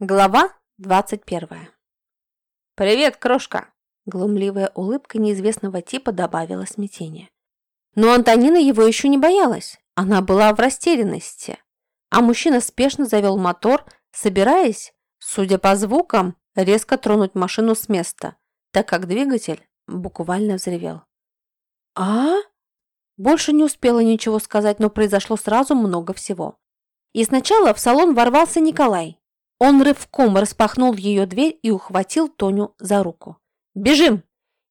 Глава 21 «Привет, крошка!» Глумливая улыбка неизвестного типа добавила смятения. Но Антонина его еще не боялась. Она была в растерянности. А мужчина спешно завел мотор, собираясь, судя по звукам, резко тронуть машину с места, так как двигатель буквально взревел. «А?» Больше не успела ничего сказать, но произошло сразу много всего. И сначала в салон ворвался Николай. Он рывком распахнул ее дверь и ухватил Тоню за руку. «Бежим!»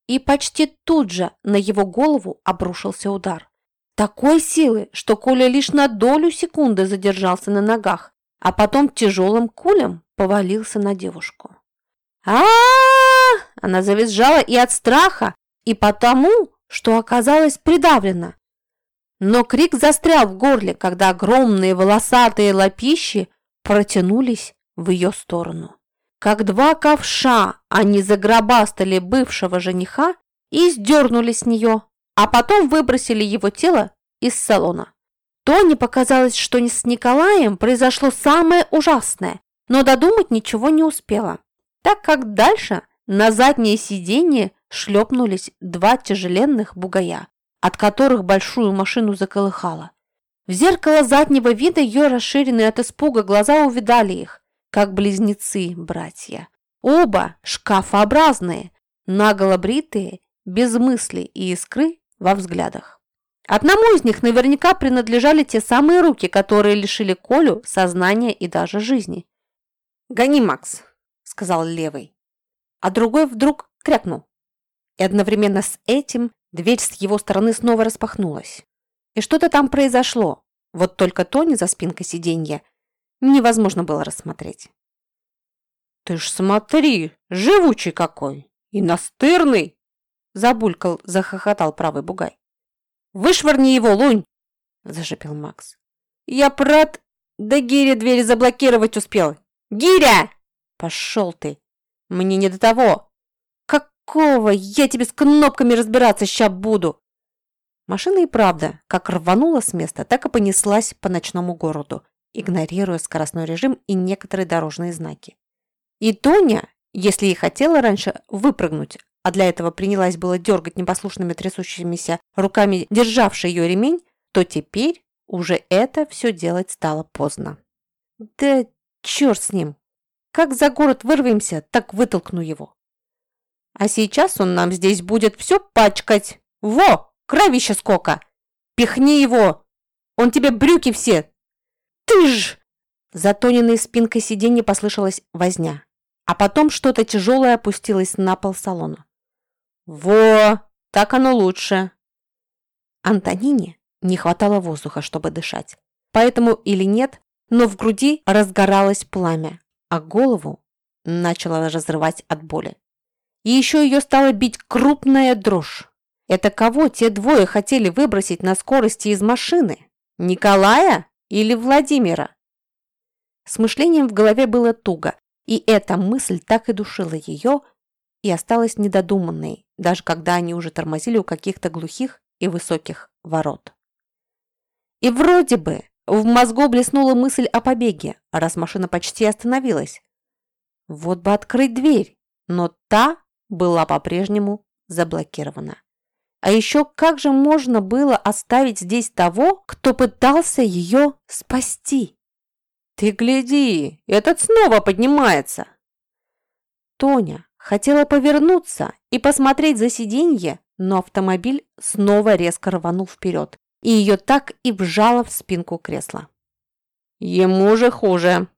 И почти тут же на его голову обрушился удар. Такой силы, что Коля лишь на долю секунды задержался на ногах, а потом тяжелым кулем повалился на девушку. а, -а, -а Она завизжала и от страха, и потому, что оказалась придавлена. Но крик застрял в горле, когда огромные волосатые лапищи протянулись в ее сторону. Как два ковша они загробастали бывшего жениха и сдернули с нее, а потом выбросили его тело из салона. Тоне показалось, что с Николаем произошло самое ужасное, но додумать ничего не успела, так как дальше на заднее сиденье шлепнулись два тяжеленных бугая, от которых большую машину заколыхало. В зеркало заднего вида ее расширенные от испуга глаза увидали их, как близнецы-братья. Оба шкафообразные, наголо бритые, без мысли и искры во взглядах. Одному из них наверняка принадлежали те самые руки, которые лишили Колю сознания и даже жизни. «Гони, Макс!» – сказал левый. А другой вдруг крякнул. И одновременно с этим дверь с его стороны снова распахнулась. И что-то там произошло. Вот только Тони за спинкой сиденья невозможно было рассмотреть. «Ты ж смотри, живучий какой! И настырный!» Забулькал, захохотал правый бугай. «Вышвырни его, лунь!» Зашипел Макс. «Я прат... Да Гиря дверь заблокировать успел! Гиря!» «Пошел ты! Мне не до того!» «Какого? Я тебе с кнопками разбираться ща буду!» Машина и правда, как рванула с места, так и понеслась по ночному городу, игнорируя скоростной режим и некоторые дорожные знаки. И Тоня, если и хотела раньше выпрыгнуть, а для этого принялась было дергать непослушными трясущимися руками державший ее ремень, то теперь уже это все делать стало поздно. Да черт с ним! Как за город вырвемся, так вытолкну его. А сейчас он нам здесь будет все пачкать. Во, кровище сколько! Пихни его! Он тебе брюки все ты ж!» За Тониной спинкой сиденья послышалась возня, а потом что-то тяжелое опустилось на пол салона. «Во! Так оно лучше!» Антонине не хватало воздуха, чтобы дышать. Поэтому или нет, но в груди разгоралось пламя, а голову начало разрывать от боли. И еще ее стала бить крупная дрожь. Это кого те двое хотели выбросить на скорости из машины? Николая? Или Владимира? С мышлением в голове было туго, и эта мысль так и душила ее, и осталась недодуманной, даже когда они уже тормозили у каких-то глухих и высоких ворот. И вроде бы в мозгу блеснула мысль о побеге, раз машина почти остановилась. Вот бы открыть дверь, но та была по-прежнему заблокирована. А еще как же можно было оставить здесь того, кто пытался ее спасти? Ты гляди, этот снова поднимается. Тоня хотела повернуться и посмотреть за сиденье, но автомобиль снова резко рванул вперед, и ее так и вжало в спинку кресла. Ему же хуже.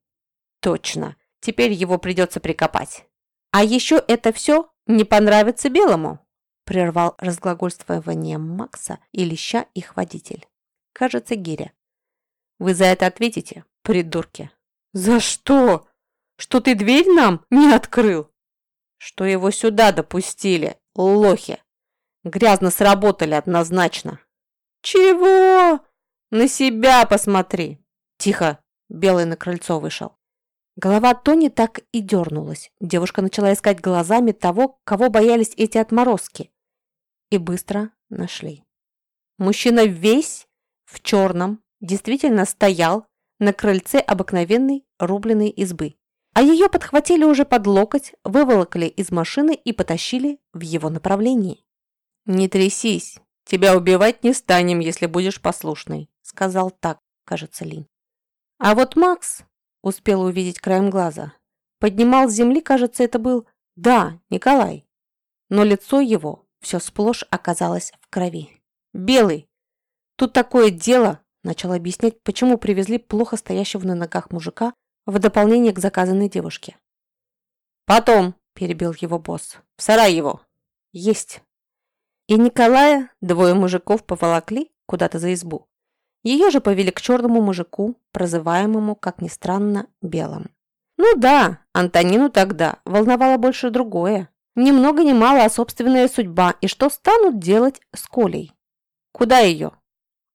Точно, теперь его придется прикопать. А еще это все не понравится Белому прервал разглагольствование Макса и леща их водитель. Кажется, Гиря. Вы за это ответите, придурки. За что? Что ты дверь нам не открыл? Что его сюда допустили, лохи. Грязно сработали однозначно. Чего? На себя посмотри. Тихо, Белый на крыльцо вышел. Голова Тони так и дернулась. Девушка начала искать глазами того, кого боялись эти отморозки и быстро нашли. Мужчина весь в черном действительно стоял на крыльце обыкновенной рубленой избы. а ее подхватили уже под локоть, выволокли из машины и потащили в его направлении. «Не трясись, тебя убивать не станем, если будешь послушной», сказал так, кажется, Линь. А вот Макс успел увидеть краем глаза. Поднимал с земли, кажется, это был, да, Николай. Но лицо его все сплошь оказалось в крови. «Белый! Тут такое дело!» Начал объяснять, почему привезли плохо стоящего на ногах мужика в дополнение к заказанной девушке. «Потом», – перебил его босс, – «в сарай его». «Есть». И Николая двое мужиков поволокли куда-то за избу. Ее же повели к черному мужику, прозываемому, как ни странно, белым. Ну да, Антонину тогда волновало больше другое. Ни много ни мало, а собственная судьба, и что станут делать с Колей. Куда ее?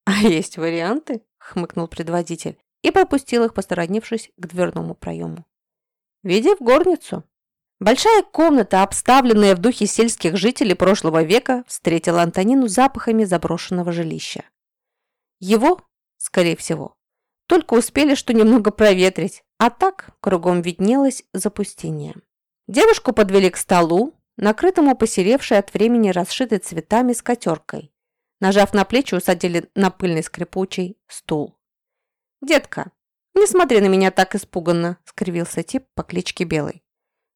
А есть варианты, хмыкнул предводитель и пропустил их, посторонившись к дверному проему. «Веди в горницу». Большая комната, обставленная в духе сельских жителей прошлого века, встретила Антонину запахами заброшенного жилища. Его, скорее всего, только успели что немного проветрить, а так кругом виднелось запустение. Девушку подвели к столу, накрытому посеревшей от времени расшитой цветами скатеркой. Нажав на плечи, усадили на пыльный скрипучий стул. «Детка, не смотри на меня так испуганно», – скривился тип по кличке Белый.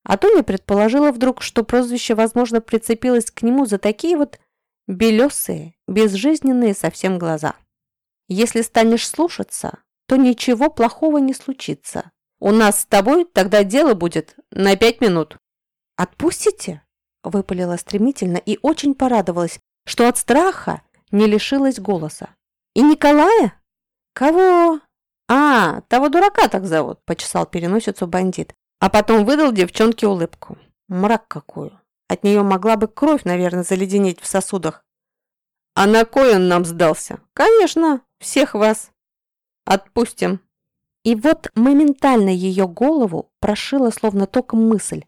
А Тоня предположила вдруг, что прозвище, возможно, прицепилось к нему за такие вот белесые, безжизненные совсем глаза. «Если станешь слушаться, то ничего плохого не случится. У нас с тобой тогда дело будет на пять минут». «Отпустите?» – выпалила стремительно и очень порадовалась, что от страха не лишилась голоса. «И Николая?» «Кого?» «А, того дурака так зовут», – почесал переносицу бандит. А потом выдал девчонке улыбку. Мрак какую. От нее могла бы кровь, наверное, заледенеть в сосудах. «А на кой он нам сдался?» «Конечно, всех вас. Отпустим». И вот моментально ее голову прошила словно током мысль.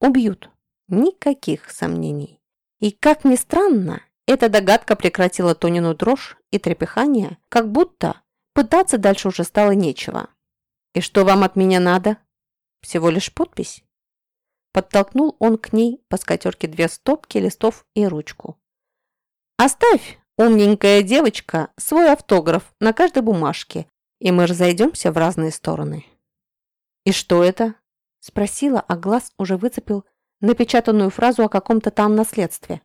Убьют. Никаких сомнений. И, как ни странно, эта догадка прекратила Тонину дрожь и трепыхание, как будто Пытаться дальше уже стало нечего. «И что вам от меня надо?» «Всего лишь подпись». Подтолкнул он к ней по скатерке две стопки листов и ручку. «Оставь, умненькая девочка, свой автограф на каждой бумажке, и мы разойдемся в разные стороны». «И что это?» – спросила, а глаз уже выцепил напечатанную фразу о каком-то там наследстве.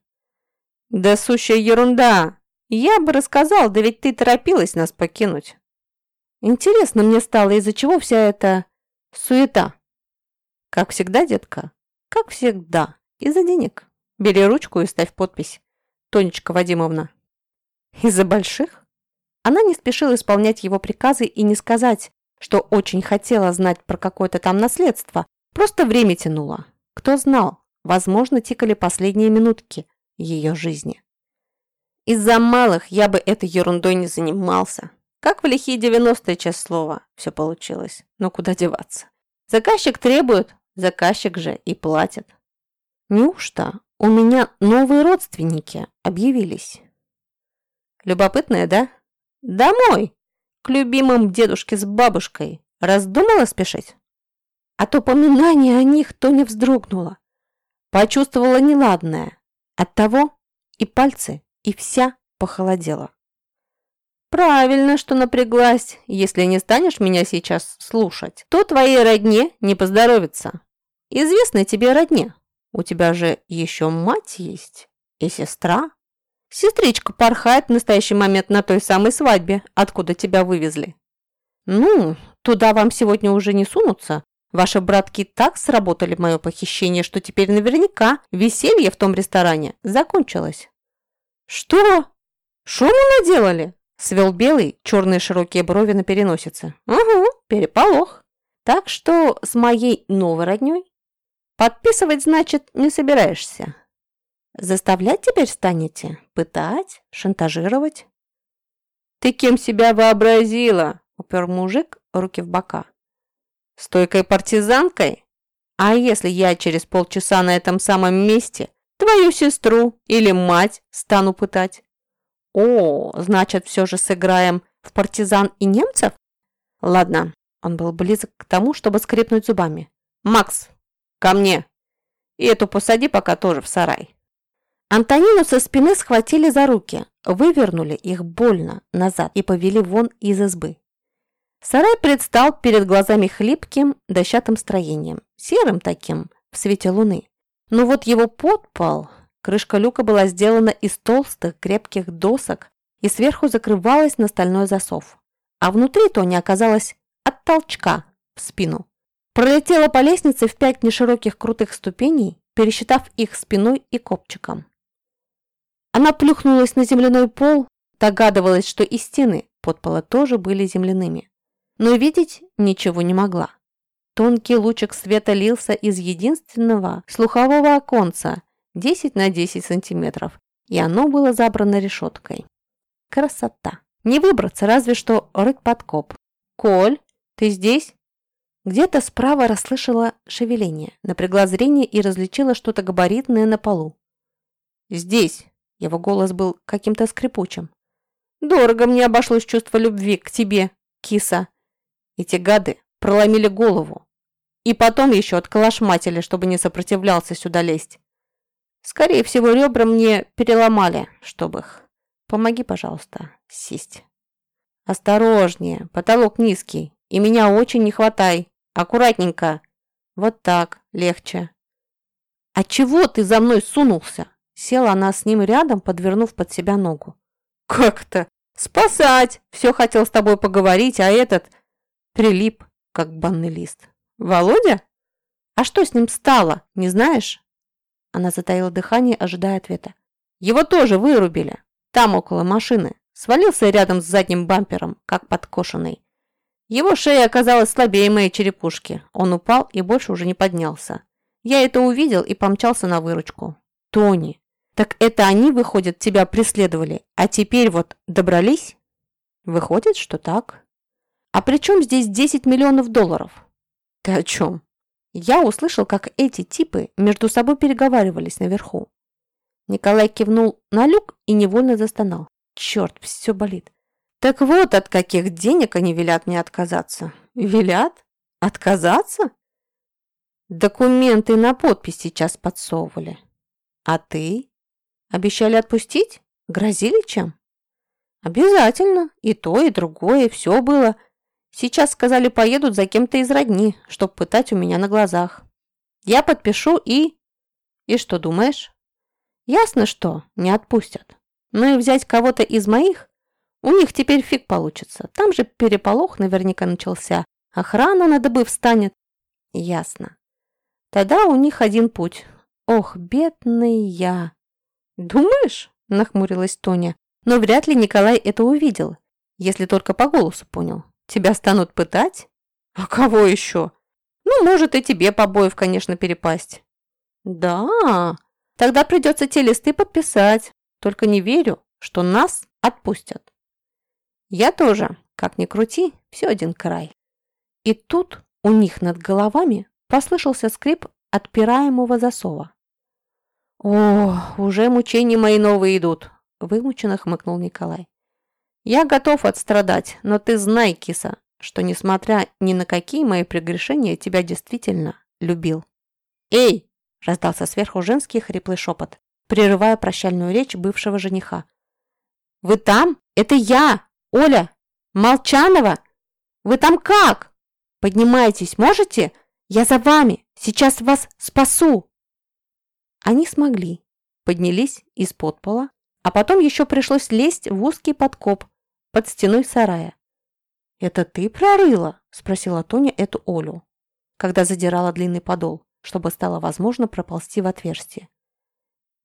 «Да сущая ерунда! Я бы рассказал, да ведь ты торопилась нас покинуть». Интересно мне стало, из-за чего вся эта суета. Как всегда, детка, как всегда, из-за денег. Бери ручку и ставь подпись. Тонечка Вадимовна. Из-за больших? Она не спешила исполнять его приказы и не сказать, что очень хотела знать про какое-то там наследство. Просто время тянуло. Кто знал, возможно, тикали последние минутки ее жизни. Из-за малых я бы этой ерундой не занимался. Как в лихие девяностые часть слова все получилось. Но куда деваться? Заказчик требует, заказчик же и платит. Неужто у меня новые родственники объявились? Любопытная, да? Домой! К любимым дедушке с бабушкой. Раздумала спешить? От упоминания о них то не вздрогнула. Почувствовала неладное. Оттого и пальцы, и вся похолодела. «Правильно, что напряглась. Если не станешь меня сейчас слушать, то твоей родне не поздоровится. Известно тебе родне. У тебя же еще мать есть и сестра. Сестричка порхает в настоящий момент на той самой свадьбе, откуда тебя вывезли. Ну, туда вам сегодня уже не сунутся. Ваши братки так сработали мое похищение, что теперь наверняка веселье в том ресторане закончилось». «Что? Шуму наделали?» Свел белый, черные широкие брови на переносице. Угу, переполох. Так что с моей новой родней подписывать, значит, не собираешься. Заставлять теперь станете? Пытать? Шантажировать? Ты кем себя вообразила? Упер мужик руки в бока. Стойкой партизанкой? А если я через полчаса на этом самом месте твою сестру или мать стану пытать? О, значит, все же сыграем в партизан и немцев? Ладно, Он был близок к тому, чтобы скрипнуть зубами. «Макс, ко мне! И эту посади пока тоже в сарай!» Антонину со спины схватили за руки, вывернули их больно назад и повели вон из избы. Сарай предстал перед глазами хлипким, дощатым строением, серым таким, в свете луны. Но вот его подпол, крышка люка была сделана из толстых, крепких досок и сверху закрывалась на стальной засов. А внутри Тони оказалась от толчка в спину. Пролетела по лестнице в пять нешироких крутых ступеней, пересчитав их спиной и копчиком. Она плюхнулась на земляной пол, догадывалась, что и стены подпола тоже были земляными. Но видеть ничего не могла. Тонкий лучик света лился из единственного слухового оконца 10 на 10 сантиметров, и оно было забрано решеткой. Красота! Не выбраться, разве что рык-подкоп. «Коль, ты здесь?» Где-то справа расслышала шевеление, напрягла зрение и различила что-то габаритное на полу. «Здесь!» Его голос был каким-то скрипучим. «Дорого мне обошлось чувство любви к тебе, киса. Эти гады проломили голову. И потом еще отколошматили, чтобы не сопротивлялся сюда лезть. Скорее всего, ребра мне переломали, чтобы их. Помоги, пожалуйста, сесть. Осторожнее, потолок низкий, и меня очень не хватай. Аккуратненько. Вот так, легче. А чего ты за мной сунулся? Села она с ним рядом, подвернув под себя ногу. «Как-то? Спасать! Все хотел с тобой поговорить, а этот прилип, как банный лист. Володя? А что с ним стало, не знаешь?» Она затаила дыхание, ожидая ответа. «Его тоже вырубили. Там, около машины. Свалился рядом с задним бампером, как подкошенный. Его шея оказалась слабее моей черепушки. Он упал и больше уже не поднялся. Я это увидел и помчался на выручку. Тони, так это они, выходит, тебя преследовали, а теперь вот добрались? Выходит, что так. А при чем здесь 10 миллионов долларов? Ты о чем? Я услышал, как эти типы между собой переговаривались наверху. Николай кивнул на люк и невольно застонал. Черт, все болит. Так вот, от каких денег они велят мне отказаться. Велят? Отказаться? Документы на подпись сейчас подсовывали. А ты? Обещали отпустить? Грозили чем? Обязательно. И то, и другое, все было. Сейчас сказали, поедут за кем-то из родни, чтоб пытать у меня на глазах. Я подпишу и... И что думаешь? Ясно, что не отпустят. Но и взять кого-то из моих у них теперь фиг получится. Там же переполох наверняка начался. Охрана на добы встанет. Ясно. Тогда у них один путь. Ох, бедный я. «Думаешь?» – нахмурилась Тоня. «Но вряд ли Николай это увидел, если только по голосу понял. Тебя станут пытать? А кого еще? Ну, может, и тебе побоев, конечно, перепасть». «Да, тогда придется те листы подписать. Только не верю, что нас отпустят». «Я тоже, как ни крути, все один край». И тут у них над головами послышался скрип отпираемого засова. «О, уже мучения мои новые идут!» – вымученно хмыкнул Николай. «Я готов отстрадать, но ты знай, киса, что, несмотря ни на какие мои прегрешения, тебя действительно любил». «Эй!» – раздался сверху женский хриплый шепот, прерывая прощальную речь бывшего жениха. «Вы там? Это я! Оля! Молчанова! Вы там как? Поднимайтесь, можете? Я за вами! Сейчас вас спасу!» Они смогли. Поднялись из-под пола, а потом еще пришлось лезть в узкий подкоп под стеной сарая. «Это ты прорыла?» – спросила Тоня эту Олю, когда задирала длинный подол, чтобы стало возможно проползти в отверстие.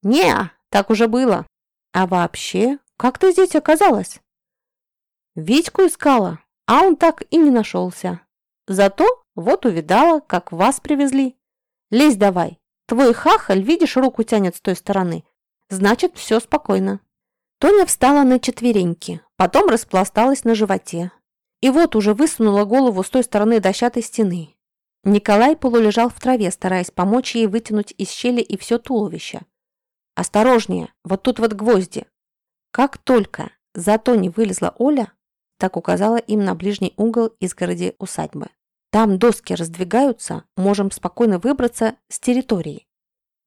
не так уже было. А вообще, как ты здесь оказалась?» «Витьку искала, а он так и не нашелся. Зато вот увидала, как вас привезли. Лезь давай, Твой хахаль, видишь, руку тянет с той стороны. Значит, все спокойно. Тоня встала на четвереньки, потом распласталась на животе. И вот уже высунула голову с той стороны дощатой стены. Николай полулежал в траве, стараясь помочь ей вытянуть из щели и все туловище. «Осторожнее, вот тут вот гвозди». Как только за Тони вылезла Оля, так указала им на ближний угол изгороди усадьбы. Там доски раздвигаются, можем спокойно выбраться с территории.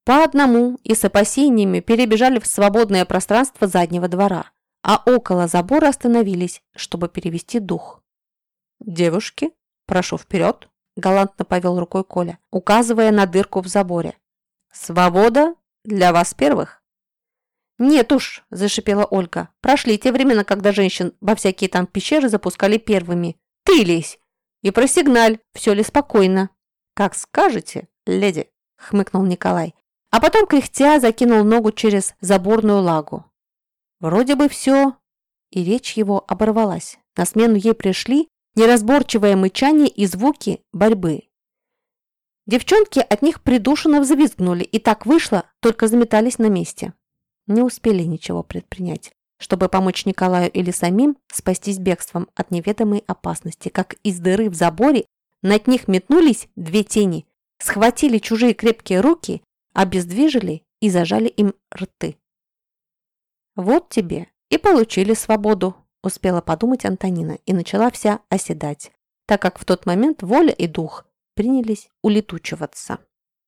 По одному и с опасениями перебежали в свободное пространство заднего двора, а около забора остановились, чтобы перевести дух. «Девушки, прошу вперед!» – галантно повел рукой Коля, указывая на дырку в заборе. «Свобода для вас первых!» «Нет уж!» – зашипела Ольга. «Прошли те времена, когда женщин во всякие там пещеры запускали первыми. Ты лезь! И просигналь, все ли спокойно?» «Как скажете, леди!» – хмыкнул Николай. А потом, кряхтя, закинул ногу через заборную лагу. Вроде бы все, и речь его оборвалась. На смену ей пришли неразборчивое мычание и звуки борьбы. Девчонки от них придушенно взвизгнули, и так вышло, только заметались на месте. Не успели ничего предпринять, чтобы помочь Николаю или самим спастись бегством от неведомой опасности, как из дыры в заборе над них метнулись две тени, схватили чужие крепкие руки обездвижили и зажали им рты. «Вот тебе и получили свободу», – успела подумать Антонина и начала вся оседать, так как в тот момент воля и дух принялись улетучиваться.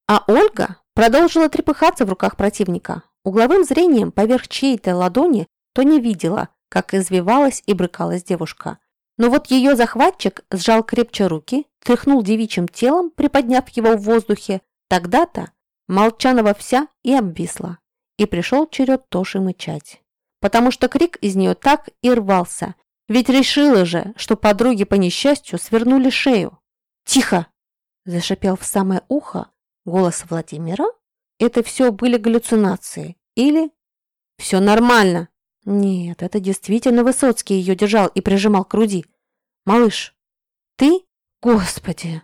А Ольга продолжила трепыхаться в руках противника. Угловым зрением поверх чьей-то ладони то не видела, как извивалась и брыкалась девушка. Но вот ее захватчик сжал крепче руки, тряхнул девичьим телом, приподняв его в воздухе. Тогда-то Молчанова вся и обвисла. И пришел черед Тоши мычать. Потому что крик из нее так и рвался. Ведь решила же, что подруги по несчастью свернули шею. «Тихо!» – зашипел в самое ухо голос Владимира. Это все были галлюцинации. Или «Все нормально!» Нет, это действительно Высоцкий ее держал и прижимал к груди. «Малыш, ты? Господи!»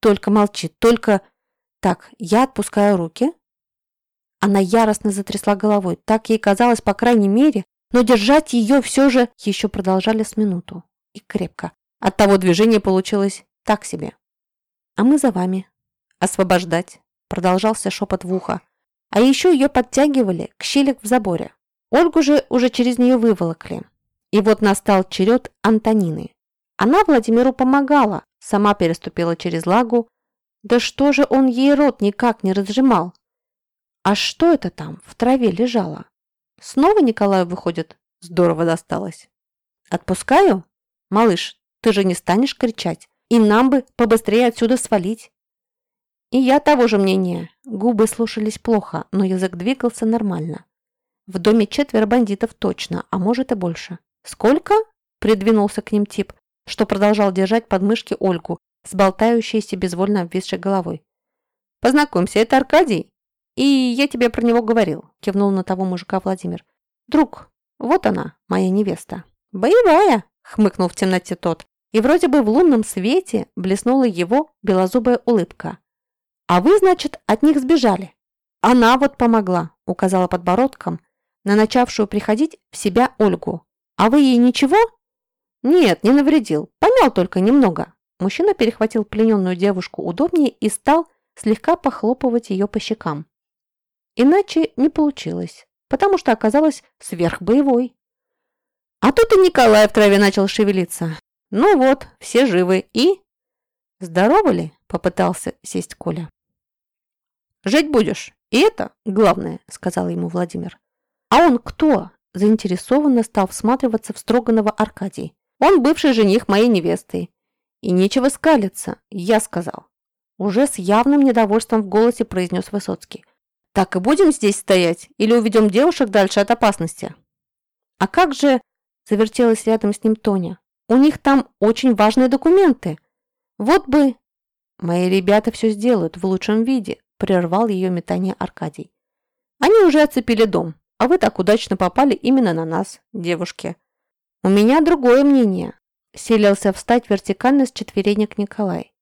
Только молчи, только так, я отпускаю руки. Она яростно затрясла головой. Так ей казалось, по крайней мере, но держать ее все же еще продолжали с минуту. И крепко. От того движения получилось так себе. А мы за вами. Освобождать. Продолжался шепот в ухо. А еще ее подтягивали к щели в заборе. Ольгу же уже через нее выволокли. И вот настал черед Антонины. Она Владимиру помогала, сама переступила через лагу, да что же он ей рот никак не разжимал? А что это там в траве лежало? Снова Николаю выходит? Здорово досталось. Отпускаю? Малыш, ты же не станешь кричать. И нам бы побыстрее отсюда свалить. И я того же мнения. Губы слушались плохо, но язык двигался нормально. В доме четверо бандитов точно, а может и больше. Сколько? Придвинулся к ним тип, что продолжал держать подмышки Ольгу с болтающейся безвольно обвисшей головой. «Познакомься, это Аркадий. И я тебе про него говорил», – кивнул на того мужика Владимир. «Друг, вот она, моя невеста». «Боевая», – хмыкнул в темноте тот, и вроде бы в лунном свете блеснула его белозубая улыбка. «А вы, значит, от них сбежали?» «Она вот помогла», – указала подбородком на начавшую приходить в себя Ольгу. «А вы ей ничего?» «Нет, не навредил. Помял только немного. Мужчина перехватил плененную девушку удобнее и стал слегка похлопывать ее по щекам. Иначе не получилось, потому что оказалась сверхбоевой. А тут и Николай в траве начал шевелиться. Ну вот, все живы и... Здоровы ли? Попытался сесть Коля. Жить будешь, и это главное, сказал ему Владимир. А он кто? Заинтересованно стал всматриваться в Строганова Аркадий. Он бывший жених моей невесты и нечего скалиться, я сказал. Уже с явным недовольством в голосе произнес Высоцкий. Так и будем здесь стоять или уведем девушек дальше от опасности? А как же, завертелась рядом с ним Тоня, у них там очень важные документы. Вот бы... Мои ребята все сделают в лучшем виде, прервал ее метание Аркадий. Они уже оцепили дом, а вы так удачно попали именно на нас, девушки. У меня другое мнение. Селился встать вертикально с четверенек Николай.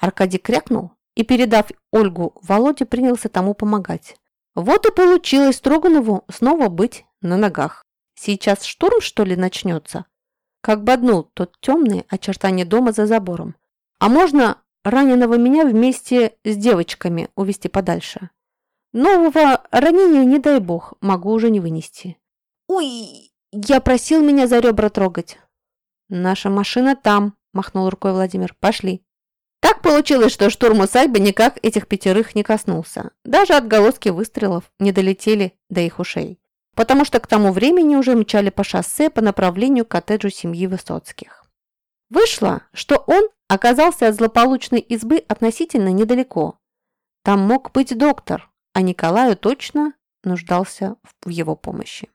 Аркадий крякнул и, передав Ольгу, Володе принялся тому помогать. Вот и получилось Строганову снова быть на ногах. Сейчас штурм, что ли, начнется? Как боднул тот темные очертания дома за забором. А можно раненого меня вместе с девочками увести подальше? Нового ранения, не дай бог, могу уже не вынести. Ой, я просил меня за ребра трогать. Наша машина там, махнул рукой Владимир. Пошли. Так получилось, что штурм усадьбы никак этих пятерых не коснулся. Даже отголоски выстрелов не долетели до их ушей. Потому что к тому времени уже мчали по шоссе по направлению к коттеджу семьи Высоцких. Вышло, что он оказался от злополучной избы относительно недалеко. Там мог быть доктор, а Николаю точно нуждался в его помощи.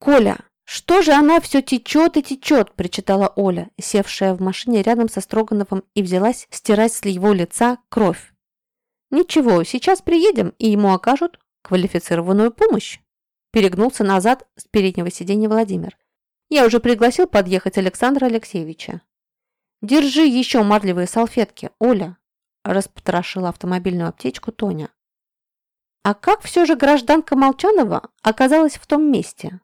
«Коля, что же она все течет и течет?» – причитала Оля, севшая в машине рядом со Строгановым и взялась стирать с его лица кровь. «Ничего, сейчас приедем, и ему окажут квалифицированную помощь». Перегнулся назад с переднего сиденья Владимир. «Я уже пригласил подъехать Александра Алексеевича». «Держи еще марлевые салфетки, Оля», – распотрошила автомобильную аптечку Тоня. «А как все же гражданка Молчанова оказалась в том месте?»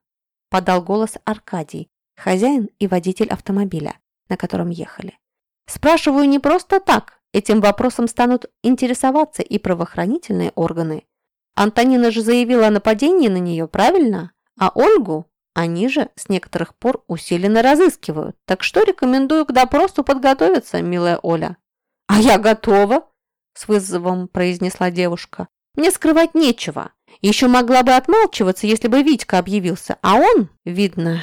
Подал голос Аркадий, хозяин и водитель автомобиля, на котором ехали. «Спрашиваю не просто так. Этим вопросом станут интересоваться и правоохранительные органы. Антонина же заявила о нападении на нее, правильно? А Ольгу они же с некоторых пор усиленно разыскивают. Так что рекомендую к допросу подготовиться, милая Оля». «А я готова!» – с вызовом произнесла девушка. Мне скрывать нечего. Еще могла бы отмалчиваться, если бы Витька объявился, а он, видно...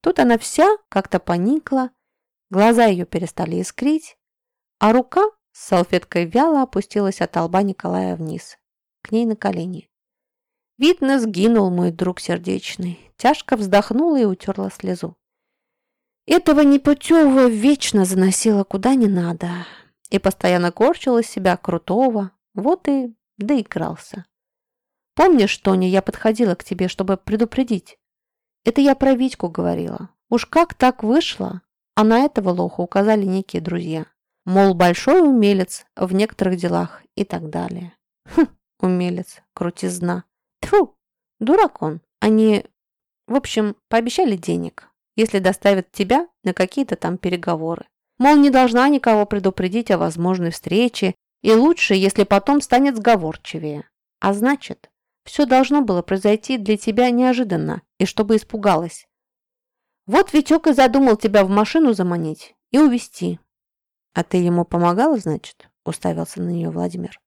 Тут она вся как-то поникла, глаза ее перестали искрить, а рука с салфеткой вяло опустилась от лба Николая вниз, к ней на колени. Видно, сгинул мой друг сердечный. Тяжко вздохнула и утерла слезу. Этого непутевого вечно заносила куда не надо. И постоянно корчила себя крутого. Вот и доигрался. Помнишь, Тоня, я подходила к тебе, чтобы предупредить? Это я про Витьку говорила. Уж как так вышло? А на этого лоха указали некие друзья. Мол, большой умелец в некоторых делах и так далее. Хм, умелец, крутизна. Тьфу, дурак он. Они, в общем, пообещали денег, если доставят тебя на какие-то там переговоры. Мол, не должна никого предупредить о возможной встрече и лучше, если потом станет сговорчивее. А значит, все должно было произойти для тебя неожиданно, и чтобы испугалась. Вот Витек и задумал тебя в машину заманить и увести. А ты ему помогала, значит? Уставился на нее Владимир.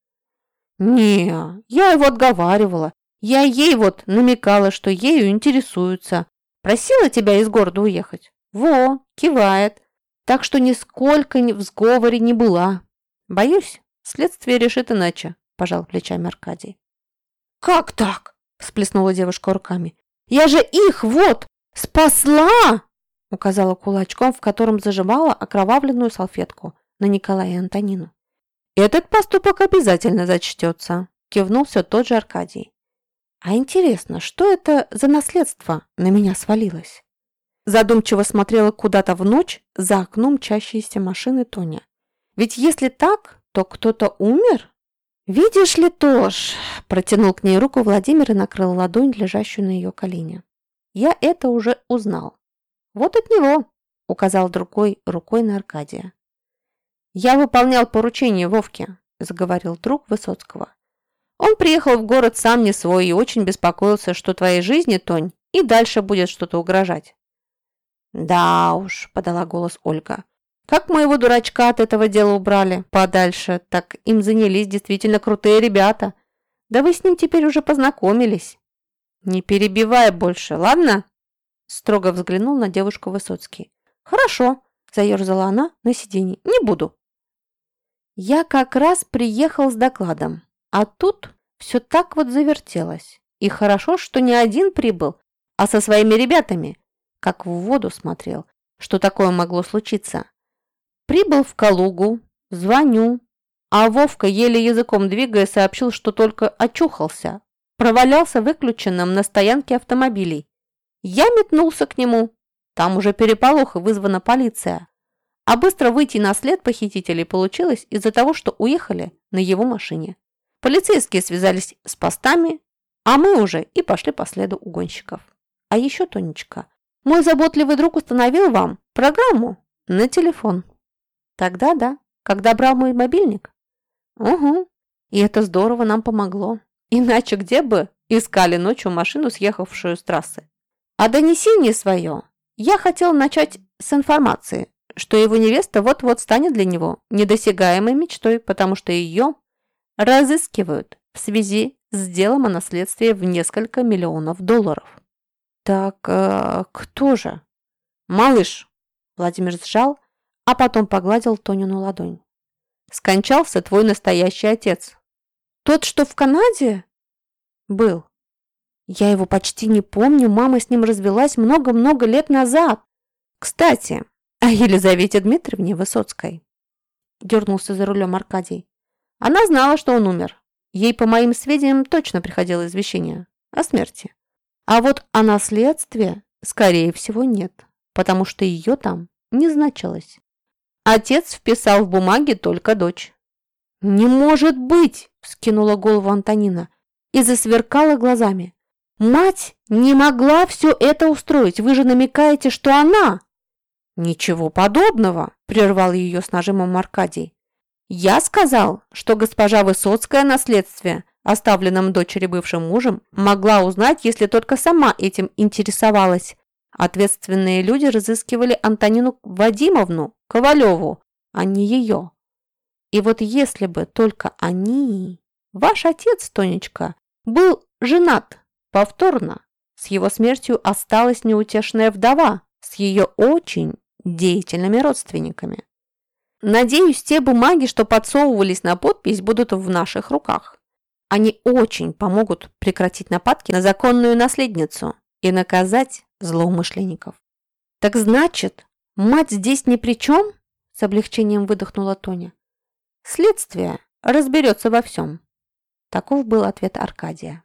Не, я его отговаривала. Я ей вот намекала, что ею интересуются. Просила тебя из города уехать. Во, кивает. Так что нисколько в сговоре не была. Боюсь, Следствие решит иначе, пожал плечами Аркадий. Как так? всплеснула девушка руками. Я же их вот спасла! указала кулачком, в котором зажимала окровавленную салфетку на Николая и Антонину. «Этот поступок обязательно зачтется», – кивнул все тот же Аркадий. «А интересно, что это за наследство на меня свалилось?» Задумчиво смотрела куда-то в ночь за окном чащейся машины Тоня. «Ведь если так, то кто-то умер? Видишь ли, Тош, протянул к ней руку Владимир и накрыл ладонь, лежащую на ее колене. Я это уже узнал. Вот от него, указал другой рукой на Аркадия. Я выполнял поручение Вовке, заговорил друг Высоцкого. Он приехал в город сам не свой и очень беспокоился, что твоей жизни, Тонь, и дальше будет что-то угрожать. «Да уж», — подала голос Ольга, как моего дурачка от этого дела убрали подальше, так им занялись действительно крутые ребята. Да вы с ним теперь уже познакомились. Не перебивай больше, ладно? Строго взглянул на девушку Высоцкий. Хорошо, заерзала она на сиденье. Не буду. Я как раз приехал с докладом, а тут все так вот завертелось. И хорошо, что не один прибыл, а со своими ребятами. Как в воду смотрел, что такое могло случиться. Прибыл в Калугу, звоню, а Вовка, еле языком двигая, сообщил, что только очухался, провалялся выключенным на стоянке автомобилей. Я метнулся к нему. Там уже переполох и вызвана полиция. А быстро выйти на след похитителей получилось из-за того, что уехали на его машине. Полицейские связались с постами, а мы уже и пошли по следу угонщиков. А еще, Тонечка, мой заботливый друг установил вам программу на телефон. Тогда да, когда брал мой мобильник. Угу. И это здорово нам помогло. Иначе где бы искали ночью машину, съехавшую с трассы? А донесение свое я хотел начать с информацией, что его невеста вот-вот станет для него недосягаемой мечтой, потому что ее разыскивают в связи с делом о наследстве в несколько миллионов долларов. Так, э, кто же? Малыш! Владимир сжал, а потом погладил Тонину ладонь. Скончался твой настоящий отец. Тот, что в Канаде? Был. Я его почти не помню, мама с ним развелась много-много лет назад. Кстати, о Елизавете Дмитриевне Высоцкой. Дернулся за рулем Аркадий. Она знала, что он умер. Ей, по моим сведениям, точно приходило извещение о смерти. А вот о наследстве, скорее всего, нет, потому что ее там не значилось. Отец вписал в бумаге только дочь. «Не может быть!» – вскинула голову Антонина и засверкала глазами. «Мать не могла все это устроить. Вы же намекаете, что она...» «Ничего подобного!» – прервал ее с нажимом Аркадий. «Я сказал, что госпожа Высоцкая наследствие, оставленном дочери бывшим мужем, могла узнать, если только сама этим интересовалась. Ответственные люди разыскивали Антонину Вадимовну Ковалеву, а не ее. И вот если бы только они... Ваш отец, Тонечка, был женат повторно. С его смертью осталась неутешная вдова с ее очень деятельными родственниками. Надеюсь, те бумаги, что подсовывались на подпись, будут в наших руках. Они очень помогут прекратить нападки на законную наследницу и наказать злоумышленников. Так значит, мать здесь ни при чем? С облегчением выдохнула Тоня. Следствие разберется во всем. Таков был ответ Аркадия.